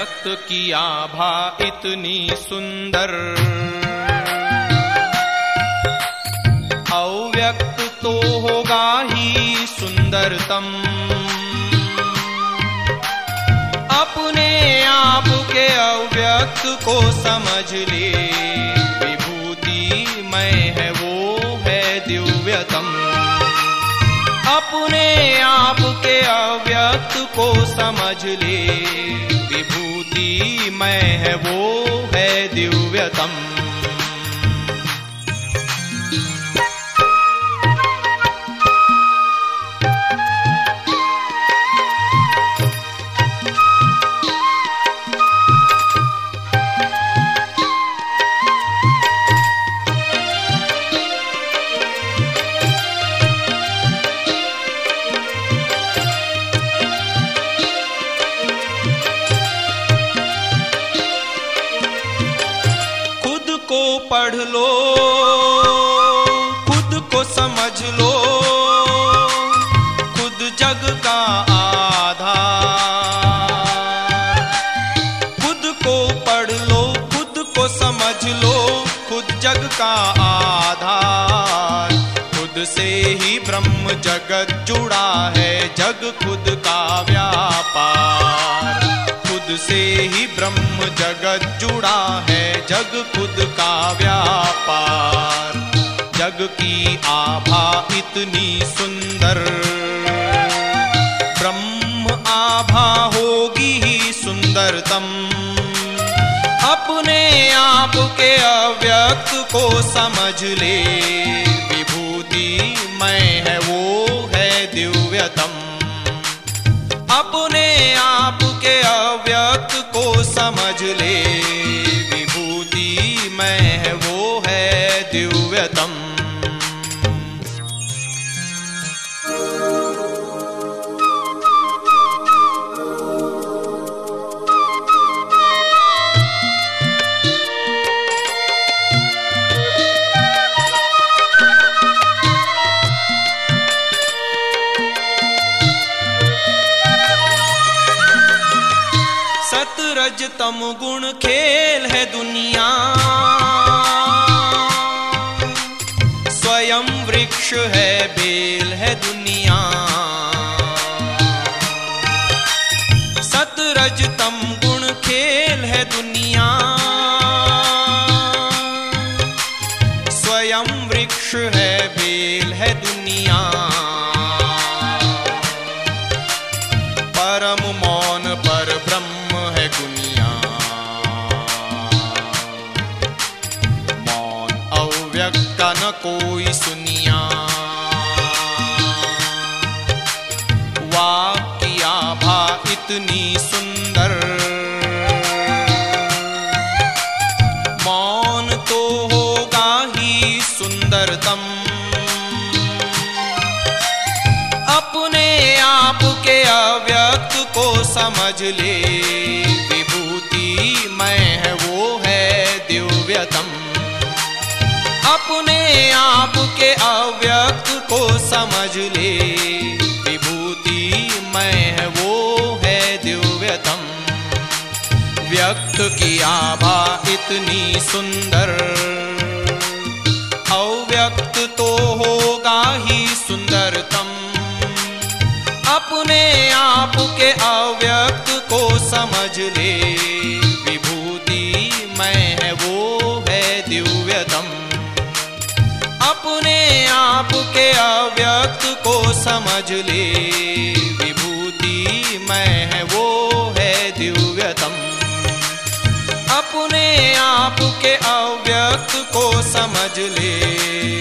व्यक्त किया भा इतनी सुंदर। अव्यक्त तो होगा ही सुंदरतम। अपने आप के अव्यक्त को समझ ले, विभूति मैं अपने आप के अव्यक्त को समझ ले। विभूति मैं है वो है दिव्यतम। पढ़ लो, खुद को समझ लो। खुद जग का आधार खुद को पढ़ लो, खुद को समझ लो। खुद जग का आधार खुद से ही ब्रह्म जगत जुड़ा है, जग खुद का व्यापार। ब्रह्म जगत जुड़ा है, जग खुद का व्यापार। जग की आभा इतनी सुंदर। ब्रह्म आभा होगी ही सुंदरतम। अपने आप के अव्यक्त को समझ ले। विभूति मैं है, वो है दिव्यतम। अपने आप समझ ले विभूति मैं वो है दिव्यतम। सतरज तम गुण खेल है दुनिया। स्वयं वृक्ष है, बेल है दुनिया। सतरज तम गुण खेल है दुनिया। स्वयं वृक्ष है, बेल है दुनिया। इतनी सुंदर। मौन तो होगा ही सुंदरतम। अपने आप के अव्यक्त को समझ ले। विभूति मैं है, वो है दिव्यतम। अपने आप के अव्यक्त को समझ ले। विभूति मैं व्यक्त की आभा इतनी सुंदर। अव्यक्त तो होगा ही सुंदरतम। अपने आप के अव्यक्त को समझ ले। विभूति मैं है, वो है दिव्यतम। अपने आप के अव्यक्त को समझ ले। विभूति मैं है, वो है दिव्यतम। अपने आप के अव्यक्त को समझ ले।